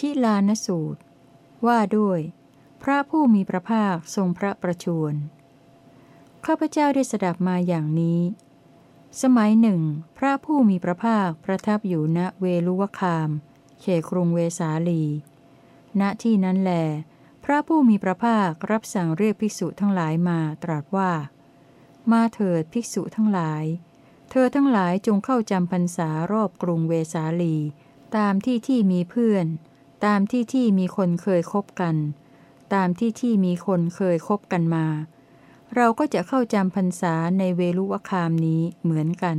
9. ชิลานสูตร ว่าด้วย พระผู้มีพระภาคทรงพระประชวรข้าพเจ้าได้สดับมาอย่างนี้ สมัยหนึ่ง พระผู้มีพระภาคประทับอยู่ณเวลุวคาม เขครุงเวสาลี ณที่นั้นแล พระผู้มีพระภาครับสั่งเรียกภิกษุทั้งหลายมาตรัสว่า มาเถิดภิกษุทั้งหลาย เธอทั้งหลายจงเข้าจำพรรษารอบกรุงเวสาลี ตามที่ที่มีเพื่อน ตามที่ที่มีคนเคยคบกัน ตามที่ที่มีคนเคยคบกันมา เราก็จะเข้าจำพรรษาในเวลุวคามนี้เหมือนกัน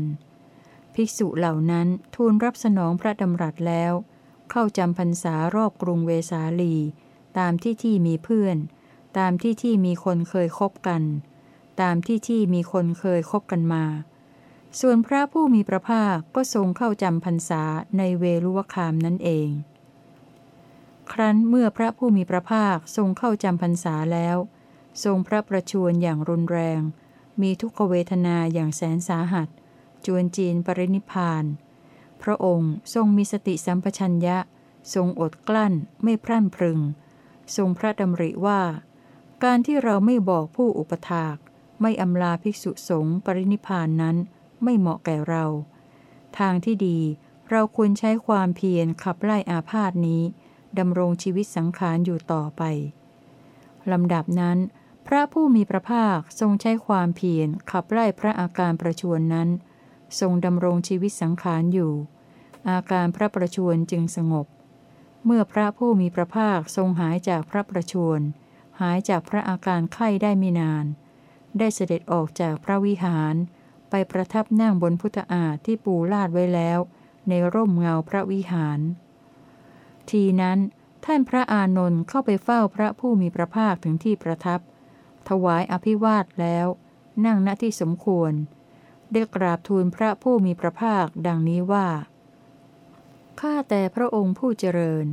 ภิกษุเหล่านั้นทูลรับสนองพระดำรัสแล้ว เข้าจำพรรษารอบกรุงเวสาลี ตามที่ที่มีเพื่อน ตามที่ที่มีคนเคยคบกัน ตามที่ที่มีคนเคยคบกันมา ส่วนพระผู้มีพระภาคก็ทรงเข้าจำพรรษาในเวลุวคามนั่นเอง ครั้นเมื่อพระผู้มีพระภาคทรงเข้าจำพรรษาแล้ว ทรงพระประชวรอย่างรุนแรง มีทุกขเวทนาอย่างแสนสาหัส จวนจีนปรินิพาน พระองค์ทรงมีสติสัมปชัญญะ ทรงอดกลั้นไม่พรั่นพรึง ทรงพระดำริว่า การที่เราไม่บอกผู้อุปถาก ไม่อำลาภิกษุสงฆ์ปรินิพานนั้นไม่เหมาะแก่เรา ทางที่ดีเราควรใช้ความเพียรขับไล่อาพาธนี้ ดำรงชีวิตสังขารอยู่ต่อไปลำดับนั้น พระผู้มีพระภาคทรงใช้ความเพียรขับไล่พระอาการประชวนนั้น ทรงดำรงชีวิตสังขารอยู่ อาการพระประชวนจึงสงบ เมื่อพระผู้มีพระภาคทรงหายจากพระประชวนหายจากพระอาการไข้ได้ไม่นาน ได้เสด็จออกจากพระวิหาร ไปประทับนั่งบนพุทธาที่ปูลาดไว้แล้ว ในร่มเงาพระวิหาร ทีนั้น ท่านพระอานนท์เข้าไปเฝ้าพระผู้มีพระภาคถึงที่ประทับ ถวายอภิวาทแล้ว นั่งณที่สมควร ได้กราบทูลพระผู้มีพระภาคดังนี้ว่า ข้าแต่พระองค์ผู้เจริญ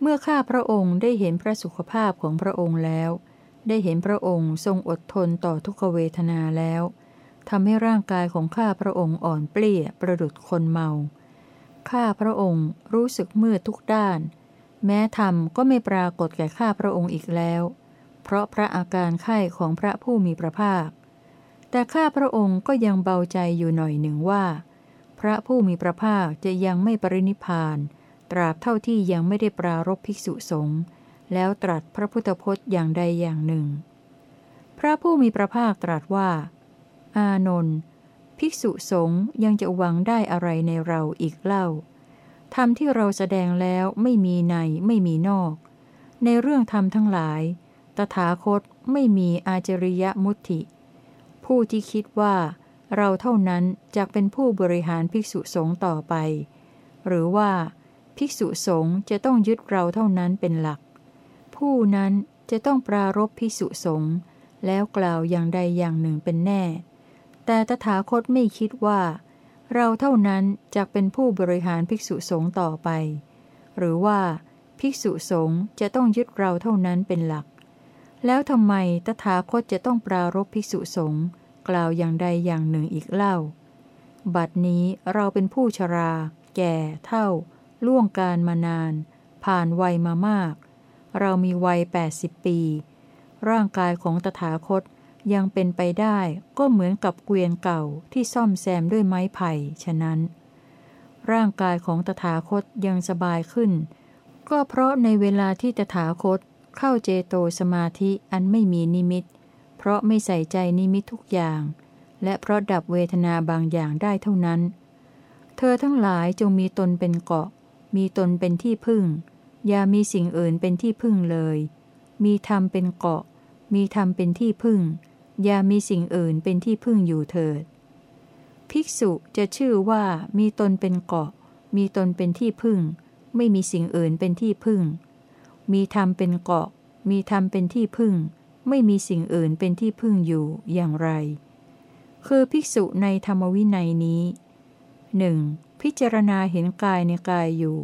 เมื่อข้าพระองค์ได้เห็นพระสุขภาพของพระองค์แล้ว ได้เห็นพระองค์ทรงอดทนต่อทุกขเวทนาแล้วทำให้ร่างกายของข้าพระองค์อ่อนเปลี้ยประดุดคนเมา ข้าพระองค์รู้สึกมืดทุกด้าน แม้ธรรมก็ไม่ปรากฏแก่ข้าพระองค์อีกแล้ว เพราะพระอาการไข้ของพระผู้มีพระภาค แต่ข้าพระองค์ก็ยังเบาใจอยู่หน่อยหนึ่งว่า พระผู้มีพระภาคจะยังไม่ปรินิพาน ตราบเท่าที่ยังไม่ได้ปรารบภิกษุสงฆ์แล้วตรัสพระพุทธพจน์อย่างใดอย่างหนึ่ง พระผู้มีพระภาคตรัสว่า อานนท์ภิกษุสงฆ์ยังจะหวังได้อะไรในเราอีกเล่า ธรรมที่เราแสดงแล้วไม่มีในไม่มีนอก ในเรื่องธรรมทั้งหลาย ตถาคตไม่มีอาจริยมุติ ผู้ที่คิดว่า เราเท่านั้นจะเป็นผู้บริหารภิกษุสงฆ์ต่อไป หรือว่า ภิกษุสงฆ์จะต้องยึดเราเท่านั้นเป็นหลัก ผู้นั้นจะต้องปรารบภิกษุสงฆ์แล้วกล่าวอย่างใดอย่างหนึ่งเป็นแน่ แต่ตถาคตไม่คิดว่า เราเท่านั้นจะเป็นผู้บริหารภิกษุสงฆ์ต่อไป หรือว่า ภิกษุสงฆ์จะต้องยึดเราเท่านั้นเป็นหลัก แล้วทำไมตถาคตจะต้องปรารบภิกษุสงฆ์กล่าวอย่างใดอย่างหนึ่งอีกเล่า บัดนี้เราเป็นผู้ชรา แก่ เท่า ล่วงการมานาน ผ่านวัยมามาก เรามีวัย 80 ปี ร่างกายของตถาคต ยังเป็นไปได้ก็เหมือนกับเกวียนเก่าที่ซ่อมแซมด้วยไม้ไผ่ฉะนั้น ร่างกายของตถาคตยังสบายขึ้น ก็เพราะในเวลาที่ตถาคตเข้าเจโตสมาธิอันไม่มีนิมิต เพราะไม่ใส่ใจนิมิตทุกอย่าง และเพราะดับเวทนาบางอย่างได้เท่านั้น เธอทั้งหลายจงมีตนเป็นเกาะ มีตนเป็นที่พึ่ง อย่ามีสิ่งอื่นเป็นที่พึ่งเลย มีธรรมเป็นเกาะมีธรรมเป็นที่พึ่ง อย่ามีสิ่งอื่นเป็นที่พึ่งอยู่เถิด ภิกษุจะชื่อว่ามีตนเป็นเกาะ มีตนเป็นที่พึ่ง ไม่มีสิ่งอื่นเป็นที่พึ่ง มีธรรมเป็นเกาะ มีธรรมเป็นที่พึ่ง ไม่มีสิ่งอื่นเป็นที่พึ่งอยู่อย่างไร คือภิกษุในธรรมวินัยนี้หนึ่งพิจารณาเห็นกายในกายอยู่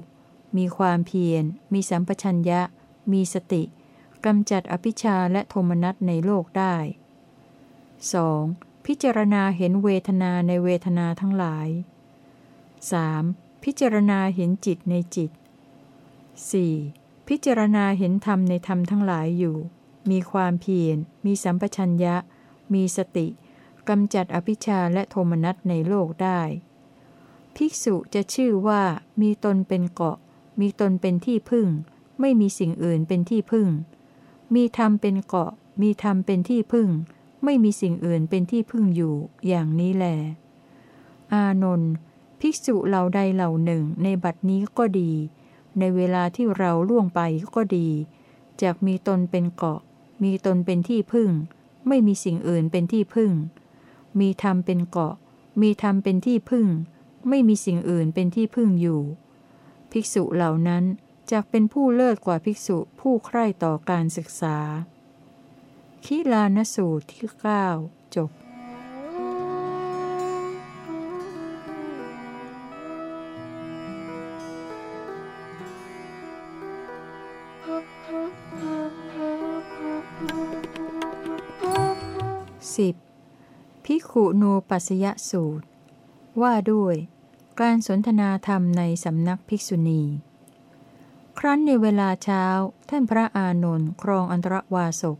มีความเพียร มีสัมปชัญญะ มีสติกำจัดอภิชาและโทมนัสในโลกได้ 2. พิจารณาเห็นเวทนาในเวทนาทั้งหลาย 3. พิจารณาเห็นจิตในจิต 4. พิจารณาเห็นธรรมในธรรมทั้งหลายอยู่ มีความเพียร มีสัมปชัญญะ มีสติกำจัดอภิชาและโทมนัสในโลกได้ ภิกษุจะชื่อว่ามีตนเป็นเกาะ มีตนเป็นที่พึ่ง ไม่มีสิ่งอื่นเป็นที่พึ่ง มีธรรมเป็นเกาะ มีธรรมเป็นที่พึ่ง ไม่มีสิ่งอื่นเป็นที่พึ่งอยู่อย่างนี้แล อานนท์ภิกษุเหล่าใดเหล่าหนึ่งในบัดนี้ก็ดี ในเวลาที่เราล่วงไปก็ดีจากมีตนเป็นเกาะ มีตนเป็นที่พึ่ง ไม่มีสิ่งอื่นเป็นที่พึ่ง มีธรรมเป็นเกาะ มีธรรมเป็นที่พึ่ง ไม่มีสิ่งอื่นเป็นที่พึ่งอยู่ ภิกษุเหล่านั้นจะเป็นผู้เลิศกว่าภิกษุผู้ใคร่ต่อการศึกษา คิลานสูตรที่ 9 จบสิบพิขุโนปัสยสูตร ว่าด้วย การสนทนาธรรมในสำนักภิกษุณี ครั้นในเวลาเช้า ท่านพระอานนท์ครองอันตรวาสก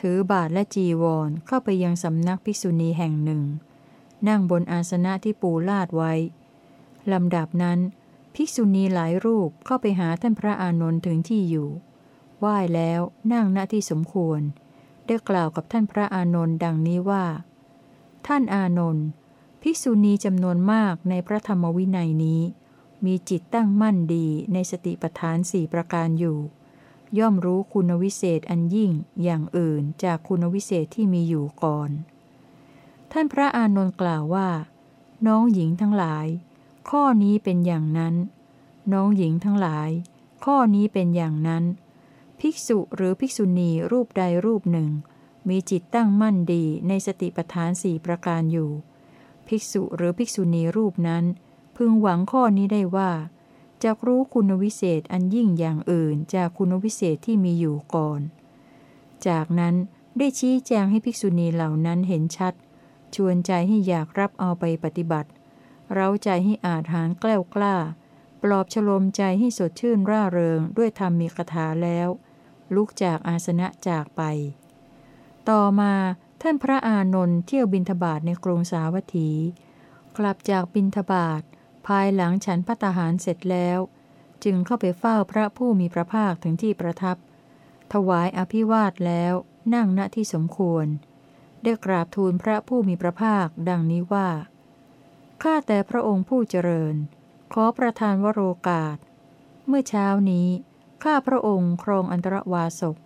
ถือบาทและจีวรเข้าไปยังสำนักภิกษุณีแห่งหนึ่ง นั่งบนอาสนะที่ปูลาดไว้ลำดับนั้น ภิกษุณีหลายรูปเข้าไปหาท่านพระอานนท์ถึงที่อยู่ไหว้แล้วนั่งณที่สมควร ได้กล่าวกับท่านพระอานนท์ดังนี้ว่า ท่านอานนท์ภิกษุณีจำนวนมากในพระธรรมวินัยนี้ มีจิตตั้งมั่นดีในสติปัฏฐานสี่ประการอยู่ ย่อมรู้คุณวิเศษอันยิ่งอย่างอื่นจากคุณวิเศษที่มีอยู่ก่อน ท่านพระอานนท์กล่าวว่า น้องหญิงทั้งหลาย ข้อนี้เป็นอย่างนั้น น้องหญิงทั้งหลาย ข้อนี้เป็นอย่างนั้น ภิกษุหรือภิกษุณีรูปใดรูปหนึ่ง มีจิตตั้งมั่นดีในสติปัฏฐานสี่ประการอยู่ ภิกษุหรือภิกษุณีรูปนั้น พึงหวังข้อนี้ได้ว่า จะรู้คุณวิเศษอันยิ่งอย่างอื่นจากคุณวิเศษที่มีอยู่ก่อน จากนั้นได้ชี้แจงให้ภิกษุณีเหล่านั้นเห็นชัด ชวนใจให้อยากรับเอาไปปฏิบัติ เร้าใจให้อาจหารแกล้วกล้า ปลอบฉลมใจให้สดชื่นร่าเริงด้วยธรรมมีคาถาแล้ว ลุกจากอาสนะจากไป ต่อมาท่านพระอานนท์เที่ยวบินทบาทในกรุงสาวัตถี กลับจากบินทบาท ภายหลังฉันพัตหารเสร็จแล้ว จึงเข้าไปเฝ้าพระผู้มีพระภาคถึงที่ประทับ ถวายอภิวาทแล้วนั่งณที่สมควร ได้กราบทูลพระผู้มีพระภาคดังนี้ว่า ข้าแต่พระองค์ผู้เจริญ ขอประทานวโรกาส เมื่อเช้านี้ ข้าพระองค์ครองอันตรวาสก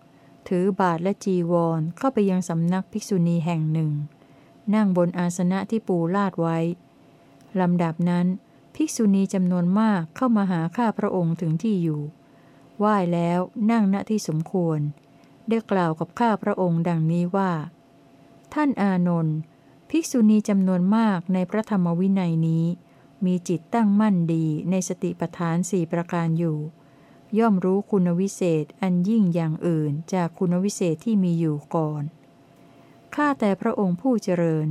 ถือบาทและจีวรเข้าไปยังสำนักภิกษุณีแห่งหนึ่ง นั่งบนอาสนะที่ปูลาดไว้ลำดับนั้น ภิกษุณีจำนวนมากเข้ามาหาข้าพระองค์ถึงที่อยู่ ไหว้แล้วนั่งณที่สมควร ได้กล่าวกับข้าพระองค์ดังนี้ว่า ท่านอานนท์ภิกษุณีจำนวนมากในพระธรรมวินัยนี้ มีจิตตั้งมั่นดีในสติปัฏฐานสี่ประการอยู่ ย่อมรู้คุณวิเศษอันยิ่งอย่างอื่นจากคุณวิเศษที่มีอยู่ก่อน ข้าแต่พระองค์ผู้เจริญ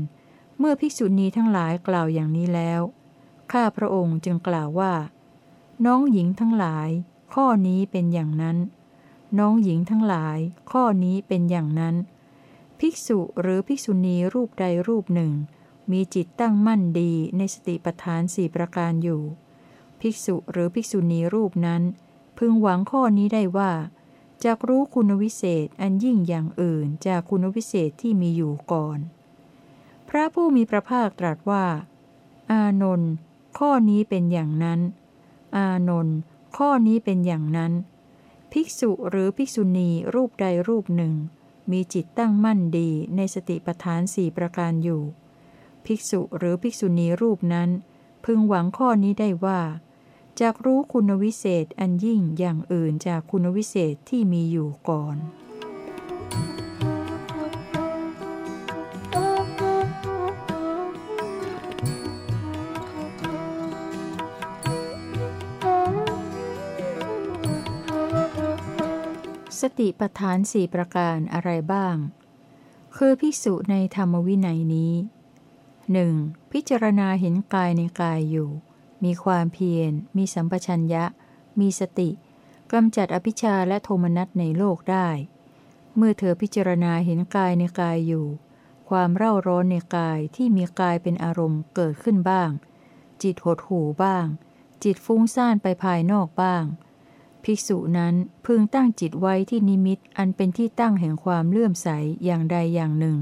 เมื่อภิกษุณีทั้งหลายกล่าวอย่างนี้แล้ว ข้าพระองค์จึงกล่าวว่า น้องหญิงทั้งหลาย ข้อนี้เป็นอย่างนั้น น้องหญิงทั้งหลาย ข้อนี้เป็นอย่างนั้น ภิกษุหรือภิกษุณีรูปใดรูปหนึ่ง มีจิตตั้งมั่นดีในสติปัฏฐานสี่ประการอยู่ ภิกษุหรือภิกษุณีรูปนั้น พึงหวังข้อนี้ได้ว่าจะรู้คุณวิเศษอันยิ่งอย่างอื่นจากคุณวิเศษที่มีอยู่ก่อน พระผู้มีพระภาคตรัสว่า อานนท์ ข้อนี้เป็นอย่างนั้น อานนท์ข้อนี้เป็นอย่างนั้น ภิกษุหรือภิกษุณีรูปใดรูปหนึ่ง มีจิตตั้งมั่นดีในสติปัฏฐานสี่ประการอยู่ ภิกษุหรือภิกษุณีรูปนั้น พึงหวังข้อนี้ได้ว่าจากรู้คุณวิเศษอันยิ่งอย่างอื่นจากคุณวิเศษที่มีอยู่ก่อน สติปทานสี่ประการอะไรบ้าง คือพิสุในธรรมวินัยนี้หนึ่งพิจารณาเห็นกายในกายอยู่ มีความเพียร มีสัมปชัญญะ มีสติกำจัดอภิชาและโทมนัสในโลกได้ เมื่อเธอพิจารณาเห็นกายในกายอยู่ ความเร่าร้อนในกายที่มีกายเป็นอารมณ์เกิดขึ้นบ้าง จิตหดหูบ้าง จิตฟุ้งซ่านไปภายนอกบ้าง ภิกษุนั้นพึงตั้งจิตไว้ที่นิมิตอันเป็นที่ตั้งแห่งความเลื่อมใสอย่างใดอย่างหนึ่ง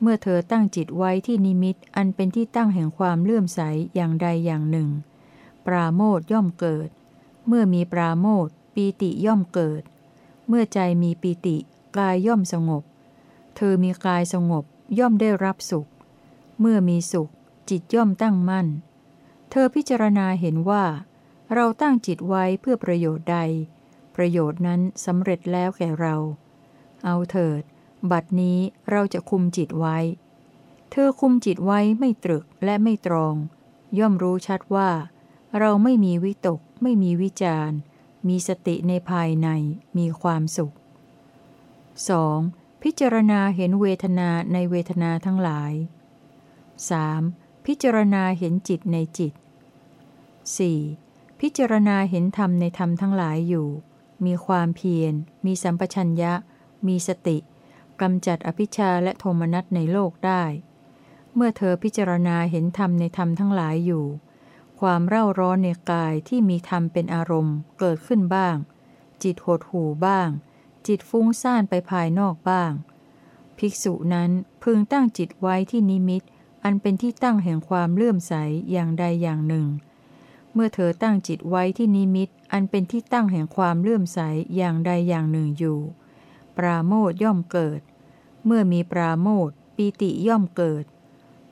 เมื่อเธอตั้งจิตไว้ที่นิมิตอันเป็นที่ตั้งแห่งความเลื่อมใสอย่างใดอย่างหนึ่ง ปราโมทย่อมเกิด เมื่อมีปราโมทปีติย่อมเกิด เมื่อใจมีปีติกายย่อมสงบ เธอมีกายสงบย่อมได้รับสุข เมื่อมีสุข จิตย่อมตั้งมั่น เธอพิจารณาเห็นว่า เราตั้งจิตไว้เพื่อประโยชน์ใด ประโยชน์นั้นสำเร็จแล้วแก่เรา เอาเถิด บัดนี้เราจะคุมจิตไว้ เธอคุมจิตไว้ไม่ตรึกและไม่ตรอง ย่อมรู้ชัดว่า เราไม่มีวิตก ไม่มีวิจารมีสติในภายในมีความสุข 2. พิจารณาเห็นเวทนาในเวทนาทั้งหลาย 3. พิจารณาเห็นจิตในจิต 4. พิจารณาเห็นธรรมในธรรมทั้งหลายอยู่ มีความเพียร มีสัมปชัญญะ มีสติกำจัดอภิชาและโทมนัสในโลกได้ เมื่อเธอพิจารณาเห็นธรรมในธรรมทั้งหลายอยู่ ความเร่าร้อนในกายที่มีธรรมเป็นอารมณ์เกิดขึ้นบ้าง จิตหดหูบ้าง จิตฟุ้งซ่านไปภายนอกบ้าง ภิกษุนั้นพึงตั้งจิตไว้ที่นิมิต อันเป็นที่ตั้งแห่งความเลื่อมใสอย่างใดอย่างหนึ่ง เมื่อเธอตั้งจิตไว้ที่นิมิต อันเป็นที่ตั้งแห่งความเลื่อมใสอย่างใดอย่างหนึ่งอยู่ ปราโมทย่อมเกิด เมื่อมีปราโมทปีติย่อมเกิด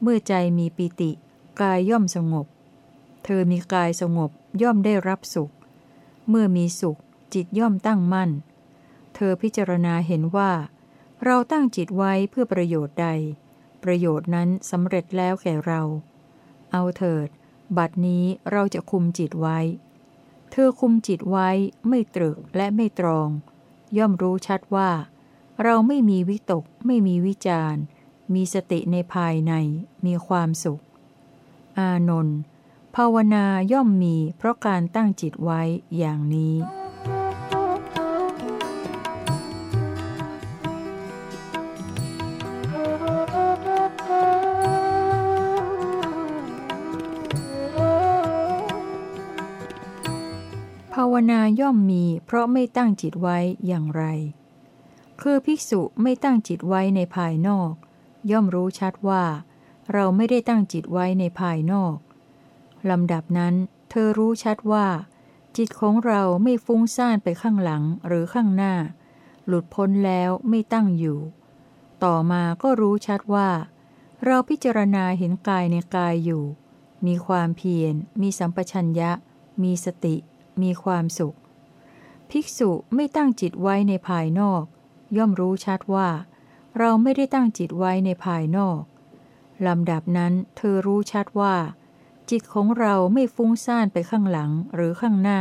เมื่อใจมีปีติ กายย่อมสงบ เธอมีกายสงบย่อมได้รับสุข เมื่อมีสุข จิตย่อมตั้งมั่น เธอพิจารณาเห็นว่า เราตั้งจิตไว้เพื่อประโยชน์ใด ประโยชน์นั้นสำเร็จแล้วแก่เรา เอาเถิด บัดนี้เราจะคุมจิตไว้ เธอคุมจิตไว้ไม่ตรึกและไม่ตรอง ย่อมรู้ชัดว่า เราไม่มีวิตก ไม่มีวิจารมีสติในภายใน มีความสุข อานนท์ภาวนาย่อมมีเพราะการตั้งจิตไว้อย่างนี้ นาย่อมมี เพราะไม่ตั้งจิตไว้อย่างไร คือภิกษุไม่ตั้งจิตไว้ในภายนอก ย่อมรู้ชัดว่า เราไม่ได้ตั้งจิตไว้ในภายนอกลำดับนั้น เธอรู้ชัดว่า จิตของเราไม่ฟุ้งซ่านไปข้างหลังหรือข้างหน้า หลุดพ้นแล้วไม่ตั้งอยู่ ต่อมาก็รู้ชัดว่า เราพิจารณาเห็นกายในกายอยู่ มีความเพียรมีสัมปชัญญะ มีสติ มีความสุข ภิกษุไม่ตั้งจิตไว้ในภายนอก ย่อมรู้ชัดว่า เราไม่ได้ตั้งจิตไว้ในภายนอกลำดับนั้นเธอรู้ชัดว่า จิตของเราไม่ฟุ้งซ่านไปข้างหลังหรือข้างหน้า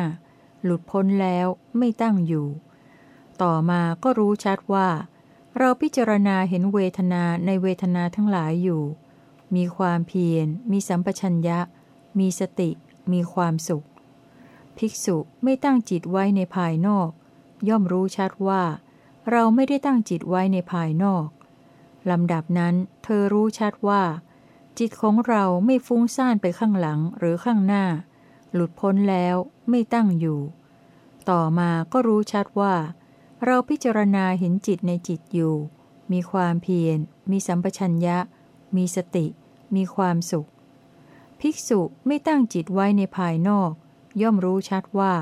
หลุดพ้นแล้วไม่ตั้งอยู่ ต่อมาก็รู้ชัดว่า เราพิจารณาเห็นเวทนาในเวทนาทั้งหลายอยู่ มีความเพียร มีสัมปชัญญะ มีสติ มีความสุข ภิกษุไม่ตั้งจิตไว้ในภายนอก ย่อมรู้ชัดว่า เราไม่ได้ตั้งจิตไว้ในภายนอกลำดับนั้น เธอรู้ชัดว่า จิตของเราไม่ฟุ้งซ่านไปข้างหลังหรือข้างหน้า หลุดพ้นแล้วไม่ตั้งอยู่ ต่อมาก็รู้ชัดว่า เราพิจารณาเห็นจิตในจิตอยู่ มีความเพียร มีสัมปชัญญะ มีสติ มีความสุข ภิกษุไม่ตั้งจิตไว้ในภายนอก ย่อมรู้ชัดว่า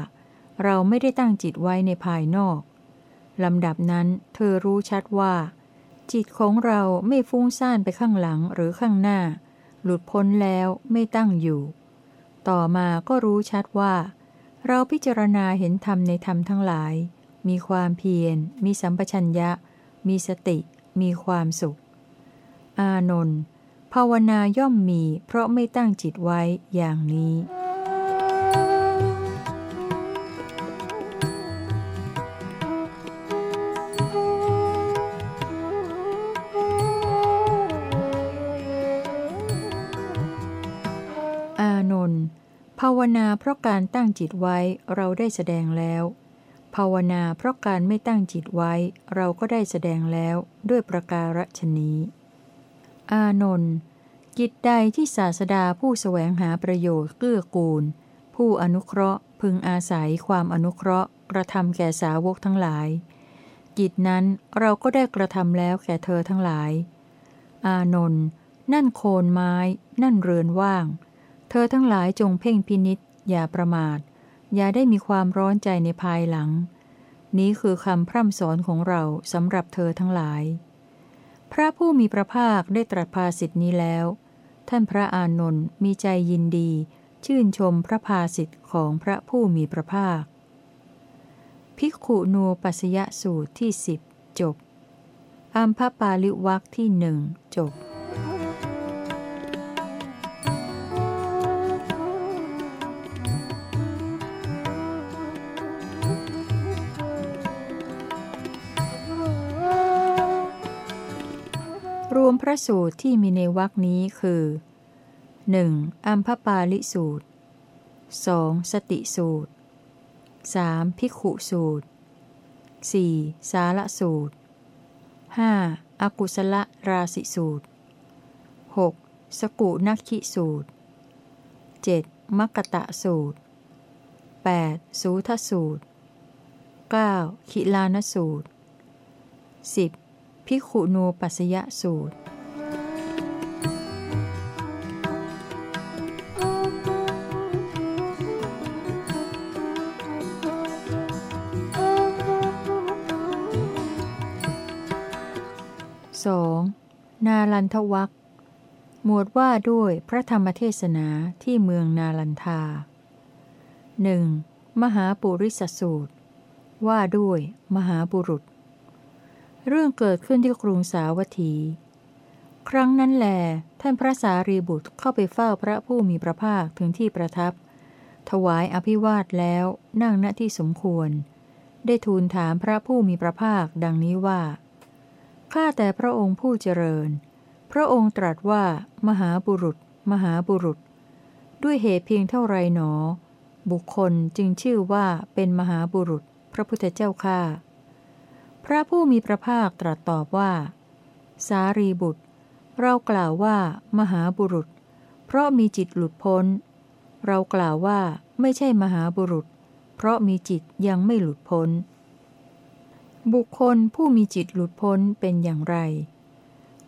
เราไม่ได้ตั้งจิตไว้ในภายนอกลำดับนั้นเธอรู้ชัดว่า จิตของเราไม่ฟุ้งซ่านไปข้างหลังหรือข้างหน้า หลุดพ้นแล้วไม่ตั้งอยู่ ต่อมาก็รู้ชัดว่า เราพิจารณาเห็นธรรมในธรรมทั้งหลาย มีความเพียร มีสัมปชัญญะ มีสติ มีความสุข อานนท์ภาวนาย่อมมีเพราะไม่ตั้งจิตไว้อย่างนี้าวนาเพราะการตั้งจิตไว้เราได้แสดงแล้ว ภาวนาเพราะการไม่ตั้งจิตไว้เราก็ได้แสดงแล้วด้วยประการฉนี้ อานนท์จิตใดที่ศาสดาผู้สแสวงหาประโยชน์เกื้อกูล ผู้อนุเคราะห์ พึงอาศัยความอนุเคราะห์ กระทำแก่สาวกทั้งหลายจิตนั้นเราก็ได้กระทำแล้วแก่เธอทั้งหลาย อานนท์นั่นโคนไม้ นั่นเรือนว่าง เธอทั้งหลายจงเพ่งพินิษอย่าประมาท อย่าได้มีความร้อนใจในภายหลัง นี้คือคำพร่ำสอนของเราสำหรับเธอทั้งหลาย พระผู้มีพระภาคได้ตรัสภาสิทธินี้แล้ว ท่านพระอานนท์มีใจยินดี ชื่นชมพระภาสิทธิ์ของพระผู้มีพระภาค ภิกขุนูปัสยสูตรที่สิบจบอัมพปาลิวักที่หนึ่งจบ วมพระสูตรที่มีในวรคนี้คือ 1. อัมพปาลิสูตร 2. สติสูตร 3. พิกขุสูตร 4. สาระสูตร 5. อากุศลราสิสูตร 6. สกุนักขิสูตร 7. มักกตะสูตร 8. สูทสูตร 9. ขิลานสูตร 10. พิขุนูปัสยสูตร 2. นาลันทวักหมวดว่าด้วยพระธรรมเทศนาที่เมืองนาลันทาหนึ่งมหาปุริสสูตร ว่าด้วยมหาบุรุษ เรื่องเกิดขึ้นที่กรุงสาวัตถี ครั้งนั้นแล ท่านพระสารีบุตรเข้าไปเฝ้าพระผู้มีพระภาคถึงที่ประทับ ถวายอภิวาทแล้วนั่งณที่สมควร ได้ทูลถามพระผู้มีพระภาคดังนี้ว่า ข้าแต่พระองค์ผู้เจริญ พระองค์ตรัสว่า มหาบุรุษ มหาบุรุษ ด้วยเหตุเพียงเท่าไรหนอ บุคคลจึงชื่อว่าเป็นมหาบุรุษ พระพุทธเจ้าข้า พระผู้มีพระภาคตรัสตอบว่า สารีบุตร เรากล่าวว่า มหาบุรุษ เพราะมีจิตหลุดพ้น เรากล่าวว่าไม่ใช่มหาบุรุษ เพราะมีจิตยังไม่หลุดพ้น บุคคลผู้มีจิตหลุดพ้นเป็นอย่างไร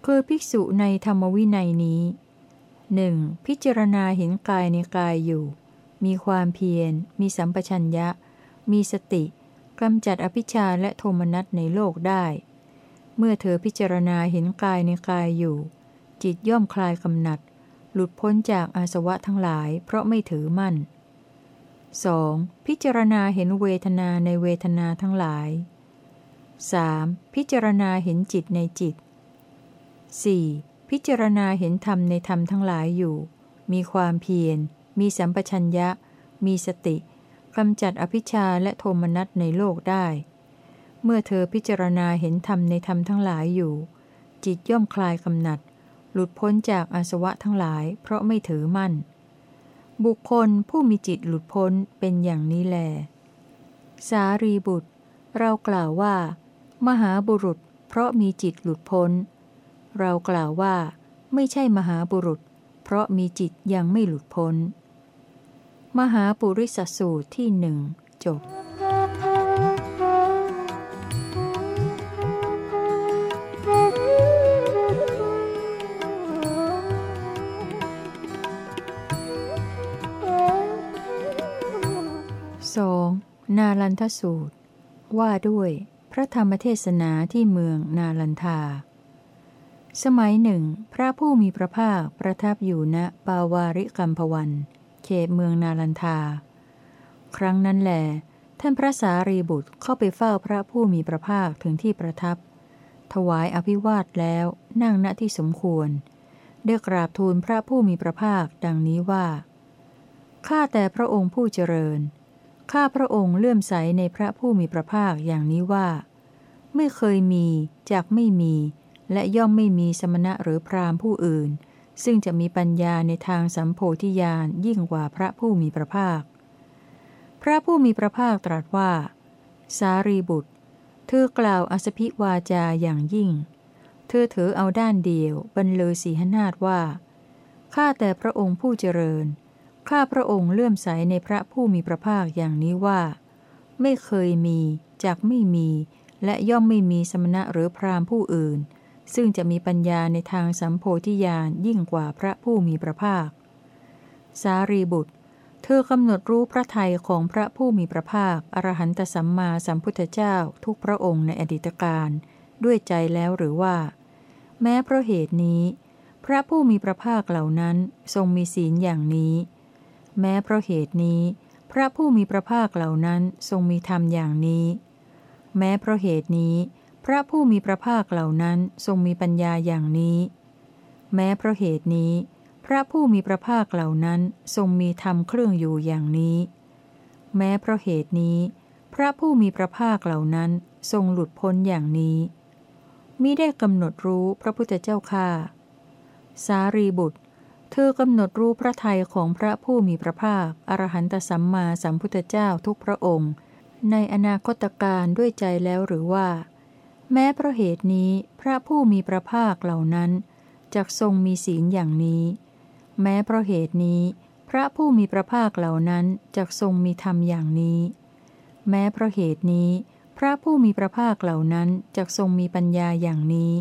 คือภิกษุในธรรมวินัยนี้หนึ่งพิจารณาเห็นกายในกายอยู่ มีความเพียร มีสัมปชัญญะ มีสติ กำจัดอภิชาและโทมนัสในโลกได้ เมื่อเธอพิจารณาเห็นกายในกายอยู่ จิตย่อมคลายกำหนัด หลุดพ้นจากอาสวะทั้งหลาย เพราะไม่ถือมั่น 2. พิจารณาเห็นเวทนาในเวทนาทั้งหลาย 3. พิจารณาเห็นจิตในจิต 4. พิจารณาเห็นธรรมในธรรมทั้งหลายอยู่ มีความเพียร มีสัมปชัญญะ มีสติ กำจัดอภิชาและโทมนัสในโลกได้ เมื่อเธอพิจารณาเห็นธรรมในธรรมทั้งหลายอยู่ จิตย่อมคลายกำหนัด หลุดพ้นจากอาสวะทั้งหลาย เพราะไม่ถือมั่น บุคคลผู้มีจิตหลุดพ้นเป็นอย่างนี้แล สารีบุตร เรากล่าวว่า มหาบุรุษ เพราะมีจิตหลุดพ้น เรากล่าวว่า ไม่ใช่มหาบุรุษ เพราะมีจิตยังไม่หลุดพ้น มหาปุริสสูตรที่หนึ่งจบสองนาลันทสูตร ว่าด้วยพระธรรมเทศนาที่เมืองนาลันทา สมัยหนึ่ง พระผู้มีพระภาคประทับอยู่ณปาวาริกัมพวัน เขตเมืองนาลันทา ครั้งนั้นแหลท่านพระสารีบุตรเข้าไปเฝ้าพระผู้มีพระภาคถึงที่ประทับ ถวายอภิวาทแล้วนั่งณที่สมควรได้กราบทูลพระผู้มีพระภาคดังนี้ว่า ข้าแต่พระองค์ผู้เจริญ ข้าพระองค์เลื่อมใสในพระผู้มีพระภาคอย่างนี้ว่า ไม่เคยมีจากไม่มี และย่อมไม่มีสมณะหรือพรามผู้อื่น ซึ่งจะมีปัญญาในทางสัมโพธิญาณยิ่งกว่าพระผู้มีพระภาค พระผู้มีพระภาคตรัสว่า สารีบุตร เธอกล่าวอสพิวาจาอย่างยิ่ง เธอถือเอาด้านเดียวบรรลือสีหนาฏว่า ข้าแต่พระองค์ผู้เจริญ ข้าพระองค์เลื่อมใสในพระผู้มีพระภาคอย่างนี้ว่า ไม่เคยมี จากไม่มี และย่อมไม่มีสมณะหรือพราหมณ์ผู้อื่น ซึ่งจะมีปัญญาในทางสัมโพธิญาณยิ่งกว่าพระผู้มีพระภาค สารีบุตร เธอกำหนดรู้พระทัยของพระผู้มีพระภาค อรหันตสัมมาสัมพุทธเจ้าทุกพระองค์ในอดีตการ ด้วยใจแล้วหรือว่า แม้เพราะเหตุนี้ พระผู้มีพระภาคเหล่านั้นทรงมีศีลอย่างนี้ แม้เพราะเหตุนี้ พระผู้มีพระภาคเหล่านั้นทรงมีธรรมอย่างนี้ แม้เพราะเหตุนี้ ระผู้มีพระภาคเหล่านั้นทรงมีปัญญาอย่างนี้ แม้เพราะเหตุนี้ พระผู้มีพระภาคเหล่านั้นทรงมีธรรมเครื่องอยู่อย่างนี้ แม้เพราะเหตุนี้ พระผู้มีพระภาคเหล่านั้นทรงหลุดพ้นอย่างนี้มิได้กำหนดรู้พระพุทธเจ้าค่าสารีบุตร เธอกำหนดรู้พระทัยของพระผู้มีพระภาค อรหันตสัมมาสัมพุทธเจ้าทุกพระองค์ ในอนาคตการด้วยใจแล้วหรือว่า แม้เพราะเหตุนี้พระผู้มีพระภาคเหล่านั้นจักทรงมีศีลอย่างนี้ แม้เพราะเหตุนี้ พระผู้มีพระภาคเหล่านั้นจักทรงมีธรรมอย่างนี้ แม้เพราะเหตุนี้ พระผู้มีพระภาคเหล่านั้นจักทรงมีปัญญาอย่างนี้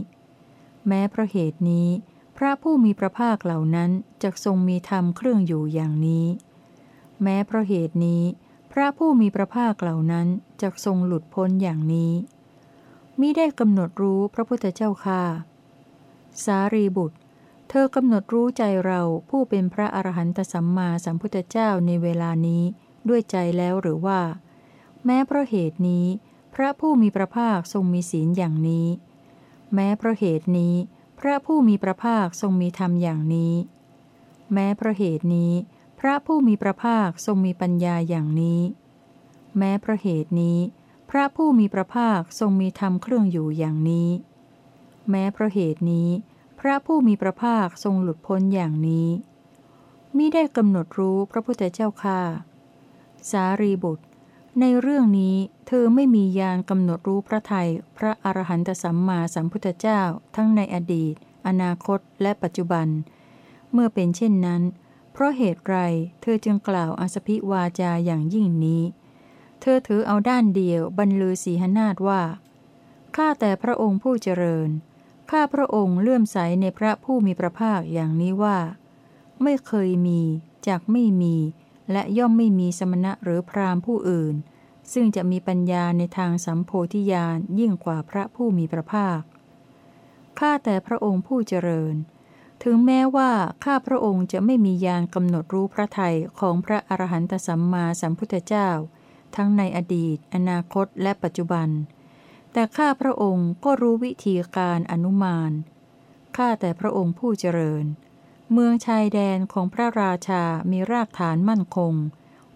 แม้เพราะเหตุนี้ พระผู้มีพระภาคเหล่านั้นจักทรงมีธรรมเครื่องอยู่อย่างนี้ แม้เพราะเหตุนี้ พระผู้มีพระภาคเหล่านั้นจักทรงหลุดพ้นอย่างนี้ มิได้กำหนดรู้พระพุทธเจ้าค่ะ สารีบุตร เธอกำหนดรู้ใจเราผู้เป็นพระอรหันตสัมมาสัมพุทธเจ้าในเวลานี้ด้วยใจแล้วหรือว่า แม้เพราะเหตุนี้ พระผู้มีพระภาคทรงมีศีลอย่างนี้ แม้เพราะเหตุนี้ พระผู้มีพระภาคทรงมีธรรมอย่างนี้ แม้เพราะเหตุนี้ พระผู้มีพระภาคทรงมีปัญญาอย่างนี้ แม้เพราะเหตุนี้ พระผู้มีพระภาคทรงมีธรรมเครื่องอยู่อย่างนี้ แม้เพราะเหตุนี้ พระผู้มีพระภาคทรงหลุดพ้นอย่างนี้มิได้กำหนดรู้พระพุทธเจ้าค่าสารีบุตร ในเรื่องนี้เธอไม่มียานกำหนดรู้พระไทยพระอรหันตสัมมาสัมพุทธเจ้า ทั้งในอดีต อนาคต และปัจจุบัน เมื่อเป็นเช่นนั้น เพราะเหตุไรเธอจึงกล่าวอสพิวาจาอย่างยิ่งนี้ เธอถือเอาด้านเดียวบรรลือสีหนาฏว่า ข้าแต่พระองค์ผู้เจริญ ข้าพระองค์เลื่อมใสในพระผู้มีพระภาคอย่างนี้ว่า ไม่เคยมีจากไม่มี และย่อมไม่มีสมณะหรือพราหมณ์ผู้อื่น ซึ่งจะมีปัญญาในทางสัมโพธิญาณยิ่งกว่าพระผู้มีพระภาค ข้าแต่พระองค์ผู้เจริญ ถึงแม้ว่าข้าพระองค์จะไม่มียานกำหนดรู้พระทัยของพระอรหันตสัมมาสัมพุทธเจ้า ทั้งในอดีต อนาคตและปัจจุบัน แต่ข้าพระองค์ก็รู้วิธีการอนุมาน ข้าแต่พระองค์ผู้เจริญ เมืองชายแดนของพระราชามีรากฐานมั่นคง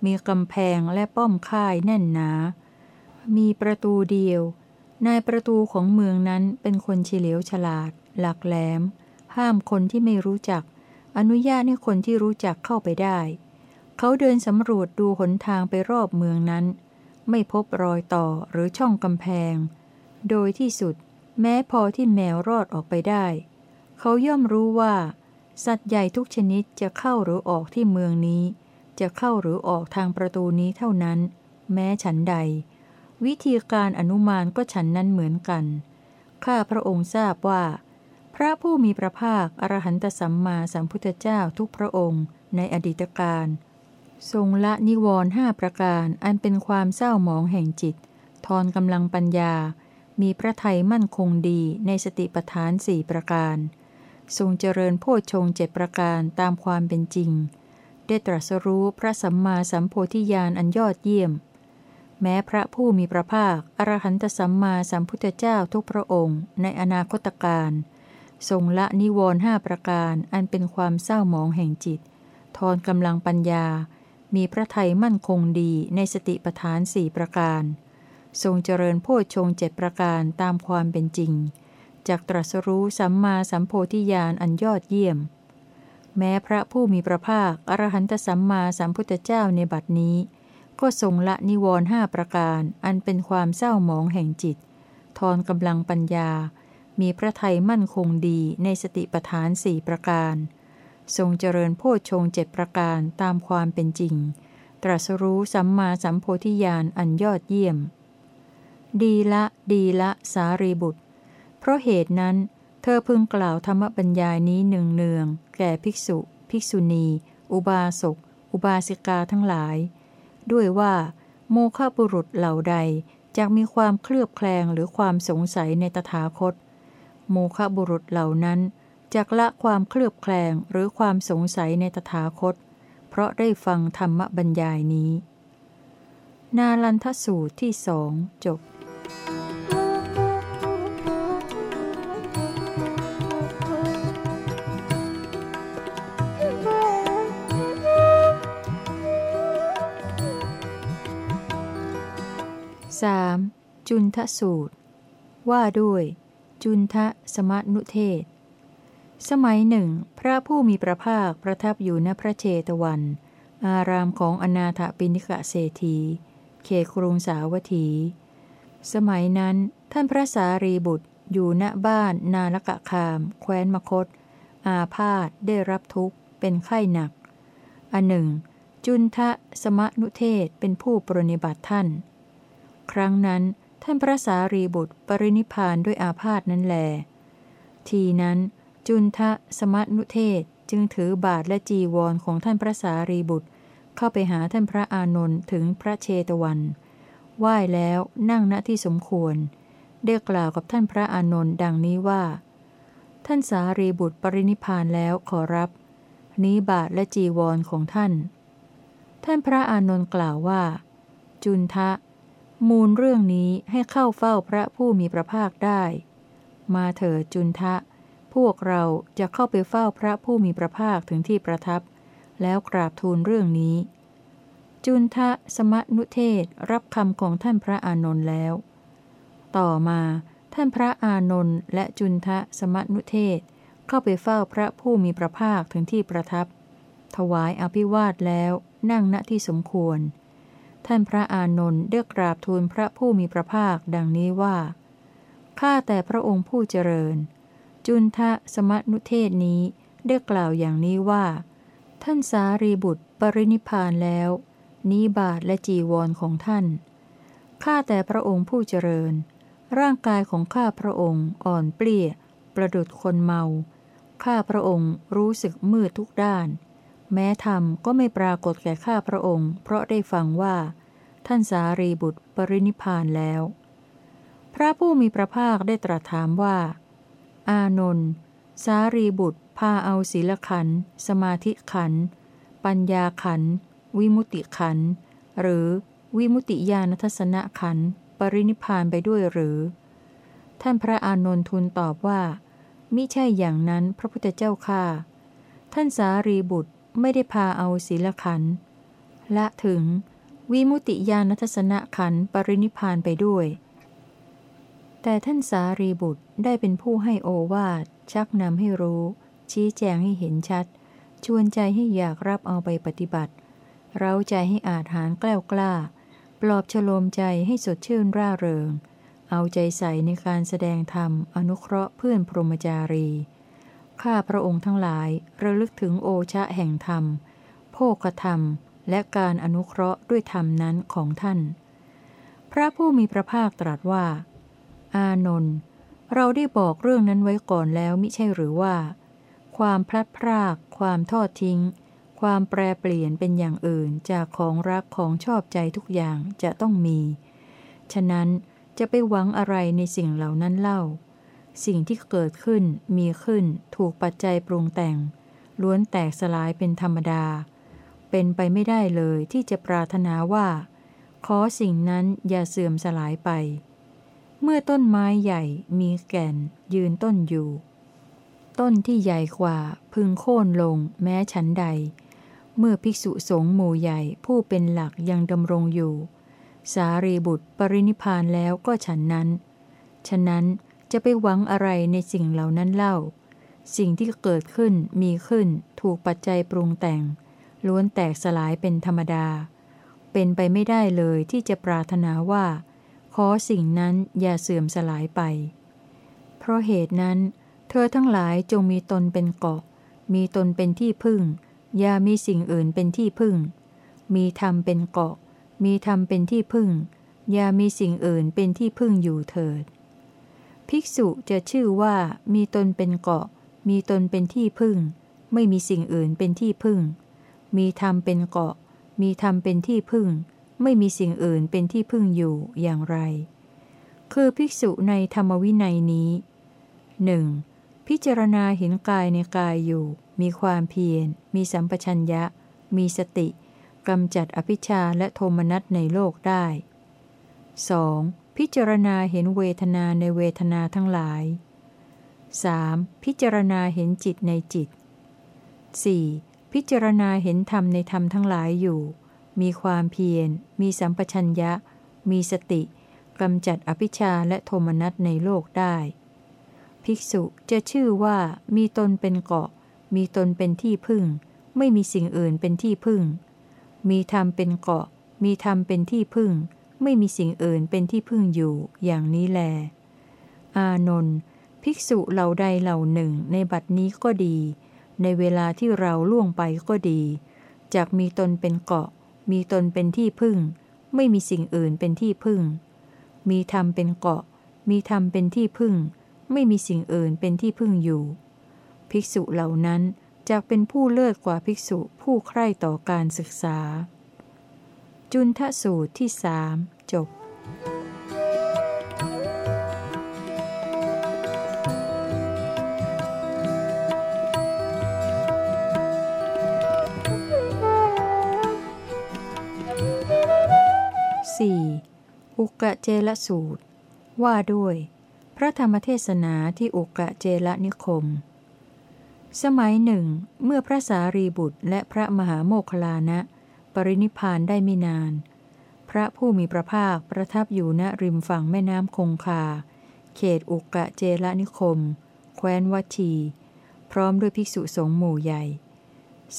มีกำแพงและป้อมค่ายแน่นหนา มีประตูเดียวนายประตูของเมืองนั้นเป็นคนเฉลียวฉลาด หลักแหลม ห้ามคนที่ไม่รู้จัก อนุญาตให้คนที่รู้จักเข้าไปได้ เขาเดินสำรวจดูหนทางไปรอบเมืองนั้น ไม่พบรอยต่อหรือช่องกำแพง โดยที่สุด แม้พอที่แมวรอดออกไปได้ เขาย่อมรู้ว่า สัตว์ใหญ่ทุกชนิดจะเข้าหรือออกที่เมืองนี้ จะเข้าหรือออกทางประตูนี้เท่านั้น แม้ฉันใด วิธีการอนุมานก็ฉันนั้นเหมือนกัน ข้าพระองค์ทราบว่า พระผู้มีพระภาคอรหันตสัมมาสัมพุทธเจ้าทุกพระองค์ ในอดีตการ ทรงละนิวรณ์ห้าประการอันเป็นความเศร้าหมองแห่งจิต ทอนกำลังปัญญา มีพระทัยมั่นคงดีในสติปัฏฐานสี่ประการ ทรงเจริญโพชฌงเจ็ดประการตามความเป็นจริง ได้ตรัสรู้พระสัมมาสัมโพธิญาณอันยอดเยี่ยม แม้พระผู้มีพระภาค อรหันตสัมมาสัมพุทธเจ้าทุกพระองค์ ในอนาคตการทรงละนิวรณ์ห้าประการอันเป็นความเศร้าหมองแห่งจิต ทอนกำลังปัญญา มีพระไทยมั่นคงดีในสติปัฏฐานสี่ประการ ทรงเจริญโพชฌงเจ็ดประการตามความเป็นจริง จากตรัสรู้สัมมาสัมโพธิญาณอันยอดเยี่ยม แม้พระผู้มีพระภาค อรหันตสัมมาสัมพุทธเจ้าในบัดนี้ ก็ทรงละนิวรณ์ห้าประการอันเป็นความเศร้าหมองแห่งจิต ทอนกำลังปัญญา มีพระไทยมั่นคงดีในสติปัฏฐานสี่ประการ ทรงเจริญโพชฌงเจ็ดประการตามความเป็นจริง ตรัสรู้สัมมาสัมโพธิญาณอันยอดเยี่ยม ดีละดีละสารีบุตร เพราะเหตุนั้น เธอพึงกล่าวธรรมบัญญายนี้เนืองเนืองแก่ภิกษุ ภิกษุณี อุบาสก อุบาสิกาทั้งหลาย ด้วยว่าโมฆะบุรุษเหล่าใดจะมีความเคลือบแคลงหรือความสงสัยในตถาคต โมฆะบุรุษเหล่านั้น จักละความเคลือบแคลงหรือความสงสัยในตถาคต เพราะได้ฟังธรรมบัญญายนี้ นาลันทสูตรที่สองจบ 3. จุนทสูตร ว่าด้วย จุนทะสมนุเทศ สมัยหนึ่ง พระผู้มีพระภาคประทับอยู่ณพระเชตวัน อารามของอนาถปิณิกะเศรษฐี เขครุงสาวัตถี สมัยนั้นท่านพระสารีบุตรอยู่ณบ้านนาลกะคาม แคว้นมคต อาพาธได้รับทุกข์ เป็นไข้หนัก อันหนึ่ง จุนทะสมนุเทศเป็นผู้ปรนิบัติท่าน ครั้งนั้นท่านพระสารีบุตรปรินิพานด้วยอาพาธนั้นแล ทีนั้น จุนทะสมนุเทศจึงถือบาทและจีวรของท่านพระสารีบุตร เข้าไปหาท่านพระอานนท์ถึงพระเชตวันไหว้แล้วนั่งณที่สมควร ได้กล่าวกับท่านพระอานนท์ดังนี้ว่า ท่านสารีบุตรปรินิพานแล้วขอรับ นี้บาทและจีวรของท่าน ท่านพระอานนท์กล่าวว่า จุนทะ มูลเรื่องนี้ให้เข้าเฝ้าพระผู้มีพระภาคได้ มาเถิดจุนทะ พวกเราจะเข้าไปเฝ้าพระผู้มีพระภาคถึงที่ประทับ แล้วกราบทูลเรื่องนี้ จุนทะสมนุเทศรับคำของท่านพระอานนท์แล้ว ต่อมาท่านพระอานนท์และจุนทะสมนุเทศเข้าไปเฝ้าพระผู้มีพระภาคถึงที่ประทับ ถวายอภิวาทแล้วนั่งณที่สมควร ท่านพระอานนท์ได้กราบทูลพระผู้มีพระภาคดังนี้ว่า ข้าแต่พระองค์ผู้เจริญ จุนทะสมนุเทศนี้ได้กล่าวอย่างนี้ว่า ท่านสารีบุตรปรินิพานแล้ว นี้บาทและจีวรของท่าน ข้าแต่พระองค์ผู้เจริญ ร่างกายของข้าพระองค์อ่อนเปลี้ย ประดุดคนเมา ข้าพระองค์รู้สึกมืดทุกด้าน แม้ธรรมก็ไม่ปรากฏแก่ข้าพระองค์ เพราะได้ฟังว่า ท่านสารีบุตรปรินิพานแล้ว พระผู้มีพระภาคได้ตรัสถามว่า อานนท์สารีบุตรพาเอาศีลขัน สมาธิขัน ปัญญาขัน วิมุติขัน หรือวิมุติญาณทัศนขัน ปรินิพานไปด้วยหรือ ท่านพระอานนท์ทูลตอบว่า มิใช่อย่างนั้นพระพุทธเจ้าค่าท่านสารีบุตรไม่ได้พาเอาศีลขันและถึง วิมุติญาณทัศนขันปรินิพานไปด้วย แต่ท่านสารีบุตรได้เป็นผู้ให้โอวาทชักนำให้รู้ ชี้แจงให้เห็นชัด ชวนใจให้อยากรับเอาไปปฏิบัติ เร้าใจให้อาจหารกล้ากล้า ปลอบฉโลมใจให้สดชื่นร่าเริง เอาใจใส่ในการแสดงธรรมอนุเคราะห์เพื่อนพรหมจารี ข้าพระองค์ทั้งหลายระลึกถึงโอชะแห่งธรรม โภคธรรม และการอนุเคราะห์ด้วยธรรมนั้นของท่าน พระผู้มีพระภาคตรัสว่า อานนท์เราได้บอกเรื่องนั้นไว้ก่อนแล้วมิใช่หรือว่า ความพลัดพราก ความทอดทิ้ง ความแปรเปลี่ยนเป็นอย่างอื่นจากของรักของชอบใจทุกอย่างจะต้องมี ฉะนั้นจะไปหวังอะไรในสิ่งเหล่านั้นเล่า สิ่งที่เกิดขึ้นมีขึ้นถูกปัจจัยปรุงแต่ง ล้วนแตกสลายเป็นธรรมดา เป็นไปไม่ได้เลยที่จะปรารถนาว่า ขอสิ่งนั้นอย่าเสื่อมสลายไป เมื่อต้นไม้ใหญ่มีแก่น ยืนต้นอยู่ ต้นที่ใหญ่กว่าพึงโค่นลงแม้ชั้นใด เมื่อภิกษุสงฆ์หมู่ใหญ่ผู้เป็นหลักยังดำรงอยู่ สารีบุตรปรินิพานแล้วก็ฉันนั้น ฉะนั้นจะไปหวังอะไรในสิ่งเหล่านั้นเล่า สิ่งที่เกิดขึ้นมีขึ้นถูกปัจจัยปรุงแต่ง ล้วนแตกสลายเป็นธรรมดา เป็นไปไม่ได้เลยที่จะปรารถนาว่า ขอสิ่งนั้นอย่าเสื่อมสลายไป เพราะเหตุนั้น เธอทั้งหลายจงมีตนเป็นเกาะ มีตนเป็นที่พึ่ง อย่ามีสิ่งอื่นเป็นที่พึ่ง มีธรรมเป็นเกาะ มีธรรมเป็นที่พึ่ง อย่ามีสิ่งอื่นเป็นที่พึ่งอยู่เถิด ภิกษุจะชื่อว่ามีตนเป็นเกาะ มีตนเป็นที่พึ่ง ไม่มีสิ่งอื่นเป็นที่พึ่ง มีธรรมเป็นเกาะ มีธรรมเป็นที่พึ่ง ไม่มีสิ่งอื่นเป็นที่พึ่งอยู่อย่างไร คือภิกษุในธรรมวินัยนี้หนึ่งพิจารณาเห็นกายในกายอยู่ มีความเพียร มีสัมปชัญญะ มีสติกำจัดอภิชาและโทมนัสในโลกได้ 2. พิจารณาเห็นเวทนาในเวทนาทั้งหลาย 3. พิจารณาเห็นจิตในจิต 4. พิจารณาเห็นธรรมในธรรมทั้งหลายอยู่ มีความเพียร มีสัมปชัญญะ มีสติกำจัดอภิชาและโทมนัสในโลกได้ ภิกษุจะชื่อว่ามีตนเป็นเกาะ มีตนเป็นที่พึ่ง ไม่มีสิ่งอื่นเป็นที่พึ่ง มีธรรมเป็นเกาะ มีธรรมเป็นที่พึ่ง ไม่มีสิ่งอื่นเป็นที่พึ่งอยู่อย่างนี้แล อานนท์ภิกษุเหล่าใดเหล่าหนึ่งในบัดนี้ก็ดี ในเวลาที่เราล่วงไปก็ดีจากมีตนเป็นเกาะ มีตนเป็นที่พึ่ง ไม่มีสิ่งอื่นเป็นที่พึ่ง มีธรรมเป็นเกาะ มีธรรมเป็นที่พึ่ง ไม่มีสิ่งอื่นเป็นที่พึ่งอยู่ ภิกษุเหล่านั้นจะเป็นผู้เลิศกว่าภิกษุผู้ใคร่ต่อการศึกษา จุนทสูตรที่สามจบ 4. อุกะเจละสูตร ว่าด้วย พระธรรมเทศนาที่อุกะเจละนิคม สมัยหนึ่ง เมื่อพระสารีบุตรและพระมหาโมคลานะ ปรินิพานได้ไม่นาน พระผู้มีพระภาคประทับอยู่ณริมฝั่งแม่น้ำคงคา เขตอุกะเจละนิคม แคว้นวัชี พร้อมด้วยภิกษุสงฆ์หมู่ใหญ่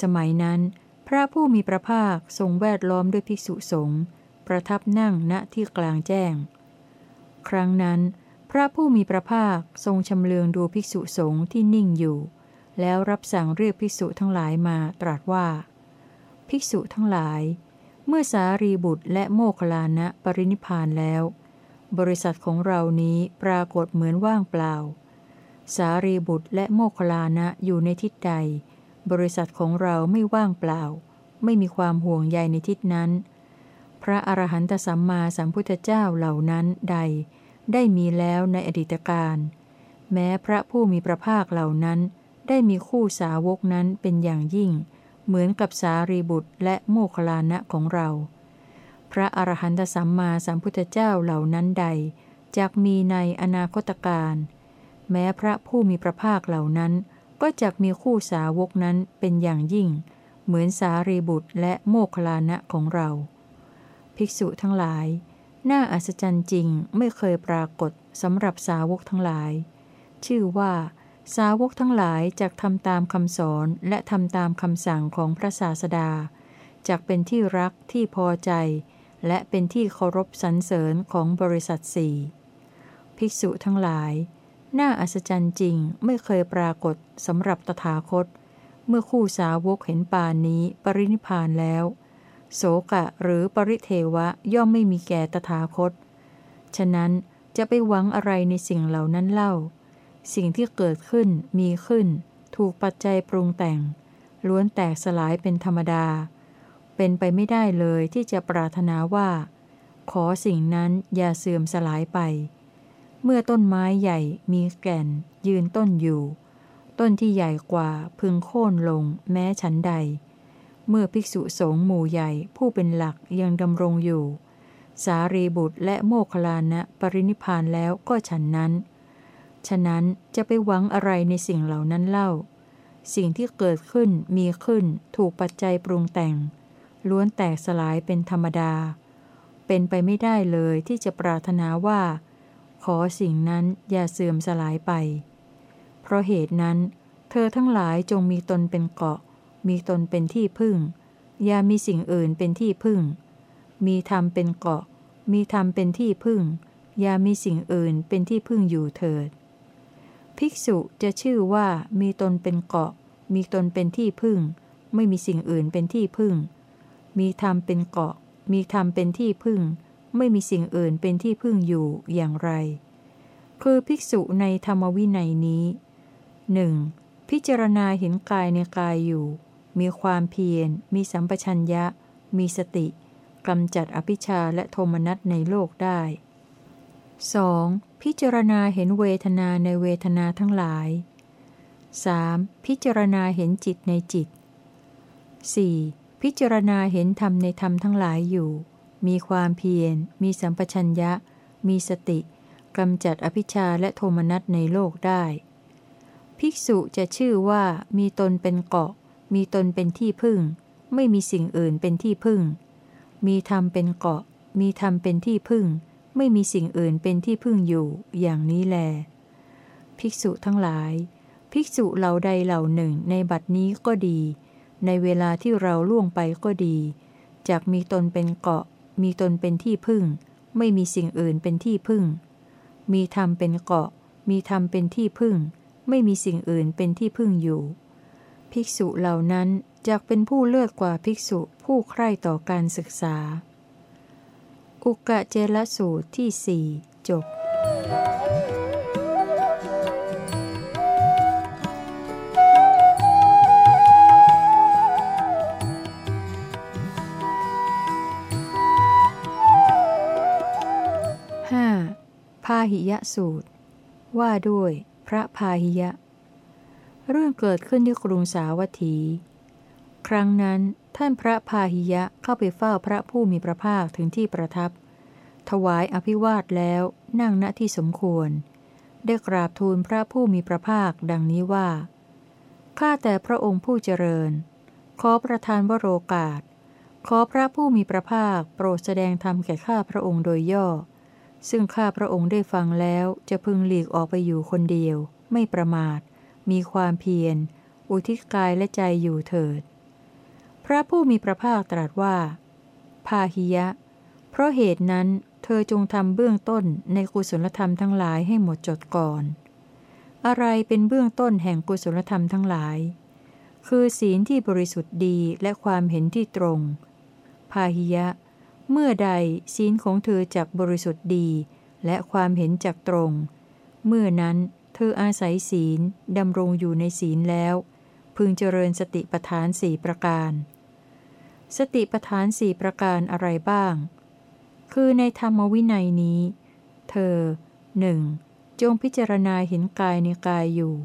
สมัยนั้น พระผู้มีพระภาคทรงแวดล้อมด้วยภิกษุสงฆ์ ประทับนั่งณที่กลางแจ้ง ครั้งนั้น พระผู้มีพระภาคทรงชำเลืองดูภิกษุสงฆ์ที่นิ่งอยู่ แล้วรับสั่งเรียกภิกษุทั้งหลายมาตรัสว่า ภิกษุทั้งหลาย เมื่อสารีบุตรและโมคลานะปรินิพานแล้ว บริษัทของเรานี้ปรากฏเหมือนว่างเปล่า สารีบุตรและโมคลานะอยู่ในทิศใด บริษัทของเราไม่ว่างเปล่า ไม่มีความห่วงใยในทิศนั้น พระอรหันตสัมมาสัมพุทธเจ้าเหล่านั้นใด ได้มีแล้วในอดีตการ แม้พระผู้มีพระภาคเหล่านั้น ได้มีคู่สาวกนั้นเป็นอย่างยิ่ง เหมือนกับสารีบุตรและโมคลานะของเรา พระอรหันตสัมมาสัมพุทธเจ้าเหล่านั้นใดจักมีในอนาคตการ แม้พระผู้มีพระภาคเหล่านั้น ก็จักมีคู่สาวกนั้นเป็นอย่างยิ่ง เหมือนสารีบุตรและโมคลานะของเรา ภิกษุทั้งหลาย น่าอัศจรรย์จริงไม่เคยปรากฏสำหรับสาวกทั้งหลาย ชื่อว่า สาวกทั้งหลายจะทำตามคำสอนและทำตามคำสั่งของพระศาสดาจากเป็นที่รักที่พอใจ และเป็นที่เคารพสรรเสริญของบริษัทสี่ภิกษุทั้งหลาย น่าอัศจรรย์จริงไม่เคยปรากฏสำหรับตถาคต เมื่อคู่สาวกเห็นปานนี้ปรินิพานแล้ว โสกะหรือปริเทวะย่อมไม่มีแก่ตถาคต ฉะนั้นจะไปหวังอะไรในสิ่งเหล่านั้นเล่า สิ่งที่เกิดขึ้นมีขึ้น ถูกปัจจัยปรุงแต่ง ล้วนแตกสลายเป็นธรรมดา เป็นไปไม่ได้เลยที่จะปรารถนาว่า ขอสิ่งนั้นอย่าเสื่อมสลายไป เมื่อต้นไม้ใหญ่มีแก่น ยืนต้นอยู่ ต้นที่ใหญ่กว่าพึงโค่นลงแม้ฉันใด เมื่อภิกษุสงฆ์หมู่ใหญ่ผู้เป็นหลักยังดำรงอยู่ สารีบุตรและโมคลานะปรินิพานแล้วก็ฉันนั้น ฉะนั้นจะไปหวังอะไรในสิ่งเหล่านั้นเล่า สิ่งที่เกิดขึ้นมีขึ้นถูกปัจจัยปรุงแต่ง ล้วนแตกสลายเป็นธรรมดา เป็นไปไม่ได้เลยที่จะปรารถนาว่า ขอสิ่งนั้นอย่าเสื่อมสลายไป เพราะเหตุนั้น เธอทั้งหลายจงมีตนเป็นเกาะ มีตนเป็นที่พึ่ง อย่ามีสิ่งอื่นเป็นที่พึ่ง มีธรรมเป็นเกาะ มีธรรมเป็นที่พึ่ง อย่ามีสิ่งอื่นเป็นที่พึ่งอยู่เถิด ภิกษุจะชื่อว่ามีตนเป็นเกาะ มีตนเป็นที่พึ่ง ไม่มีสิ่งอื่นเป็นที่พึ่ง มีธรรมเป็นเกาะ มีธรรมเป็นที่พึ่ง ไม่มีสิ่งอื่นเป็นที่พึ่งอยู่อย่างไร คือภิกษุในธรรมวินัยนี้หนึ่งพิจารณาเห็นกายในกายอยู่ มีความเพียร มีสัมปชัญญะ มีสติกำจัดอภิชาและโทมนัสในโลกได้ 2. พิจารณาเห็นเวทนาในเวทนาทั้งหลาย 3. พิจารณาเห็นจิตในจิต 4. พิจารณาเห็นธรรมในธรรมทั้งหลายอยู่ มีความเพียร มีสัมปชัญญะ มีสติกำจัดอภิชาและโทมนัสในโลกได้ ภิกษุจะชื่อว่ามีตนเป็นเกาะ มีตนเป็นที่พึ่ง ไม่มีสิ่งอื่นเป็นที่พึ่ง มีธรรมเป็นเกาะ มีธรรมเป็นที่พึ่ง ไม่มีสิ่งอื่นเป็นที่พึ่งอยู่ อย่างนี้แล ภิกษุทั้งหลาย ภิกษุเหล่าใดเหล่าหนึ่งในบัดนี้ก็ดี ในเวลาที่เราล่วงไปก็ดีจากมีตนเป็นเกาะ มีตนเป็นที่พึ่ง ไม่มีสิ่งอื่นเป็นที่พึ่ง มีธรรมเป็นเกาะ มีธรรมเป็นที่พึ่ง ไม่มีสิ่งอื่นเป็นที่พึ่งอยู่ ภิกษุเหล่านั้นจากเป็นผู้เลือกกว่าภิกษุผู้ใคร่ต่อการศึกษา อุกะเจลสูตรที่สี่จบห้าพาหิยะสูตร ว่าด้วยพระพาหิยะ เรื่องเกิดขึ้นที่กรุงสาวัตถี ครั้งนั้นท่านพระพาหิยะเข้าไปเฝ้าพระผู้มีพระภาคถึงที่ประทับ ถวายอภิวาทแล้วนั่งณที่สมควร ได้กราบทูลพระผู้มีพระภาคดังนี้ว่า ข้าแต่พระองค์ผู้เจริญ ขอประทานวโรกาส ขอพระผู้มีพระภาคโปรดแสดงธรรมแก่ข้าพระองค์โดยย่อ ซึ่งข้าพระองค์ได้ฟังแล้วจะพึงหลีกออกไปอยู่คนเดียว ไม่ประมาท มีความเพียร อุทิศกายและใจอยู่เถิด พระผู้มีพระภาคตรัสว่า พาหิยะ เพราะเหตุนั้นเธอจงทำเบื้องต้นในกุศลธรรมทั้งหลายให้หมดจดก่อน อะไรเป็นเบื้องต้นแห่งกุศลธรรมทั้งหลาย คือศีลที่บริสุทธิ์ดีและความเห็นที่ตรง พาหิยะ เมื่อใดศีลของเธอจักบริสุทธิ์ดี และความเห็นจักตรง เมื่อนั้น เธออาศัยศีลดำรงอยู่ในศีลแล้ว พึงเจริญสติปัฏฐานสี่ประการ สติปทานสี่ประการอะไรบ้าง คือในธรรมวินัยนี้ เธอหนึ่งจงพิจารณาเห็นกายในกายอยู่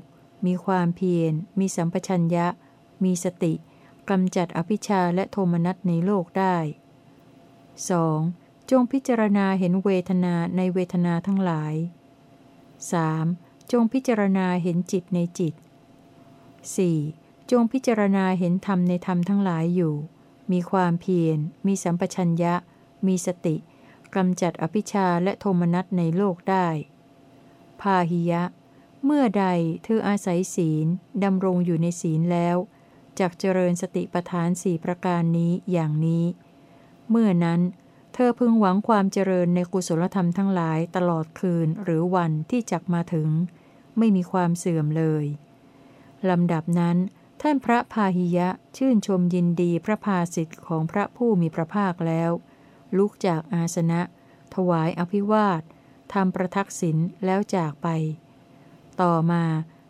มีความเพียร มีสัมปชัญญะ มีสติกำจัดอภิชาและโทมนัสในโลกได้ 2. จงพิจารณาเห็นเวทนาในเวทนาทั้งหลาย 3. จงพิจารณาเห็นจิตในจิต 4. จงพิจารณาเห็นธรรมในธรรมทั้งหลายอยู่ มีความเพียร มีสัมปชัญญะ มีสติกำจัดอภิชาและโทมนัสในโลกได้ พาหิยะ เมื่อใดเธออาศัยศีลดำรงอยู่ในศีลแล้วจากเจริญสติปทานสี่ประการนี้อย่างนี้ เมื่อนั้น เธอพึงหวังความเจริญในกุศลธรรมทั้งหลายตลอดคืนหรือวันที่จักมาถึง ไม่มีความเสื่อมเลย ลำดับนั้น ท่านพระพาหิยะชื่นชมยินดีพระภาสิทธิ์ของพระผู้มีพระภาคแล้ว ลุกจากอาสนะ ถวายอภิวาททำประทักษิณแล้วจากไป ต่อมา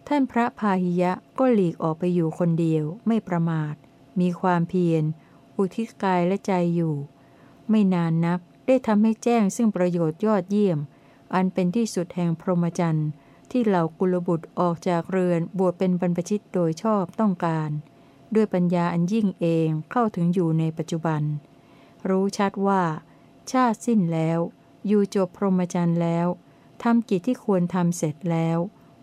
ท่านพระพาหิยะก็หลีกออกไปอยู่คนเดียวไม่ประมาท มีความเพียร อุทิศกายและใจอยู่ ไม่นานนักได้ทำให้แจ้งซึ่งประโยชน์ยอดเยี่ยม อันเป็นที่สุดแห่งพรหมจรรย์ที่เหล่ากุลบุตรออกจากเรือนบวชเป็นบรรพชิตโดยชอบต้องการ ด้วยปัญญาอันยิ่งเองเข้าถึงอยู่ในปัจจุบัน รู้ชัดว่า ชาติสิ้นแล้ว อยู่จบพรหมจรรย์แล้วทำกิจที่ควรทำเสร็จแล้ว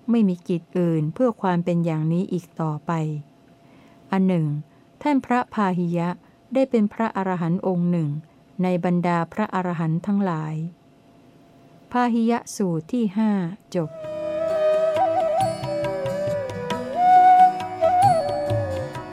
ไม่มีกิจอื่นเพื่อความเป็นอย่างนี้อีกต่อไป อันหนึ่ง ท่านพระพาหิยะได้เป็นพระอรหันต์องค์หนึ่ง ในบรรดาพระอรหันต์ทั้งหลาย พาหิยะสูตรที่หจบ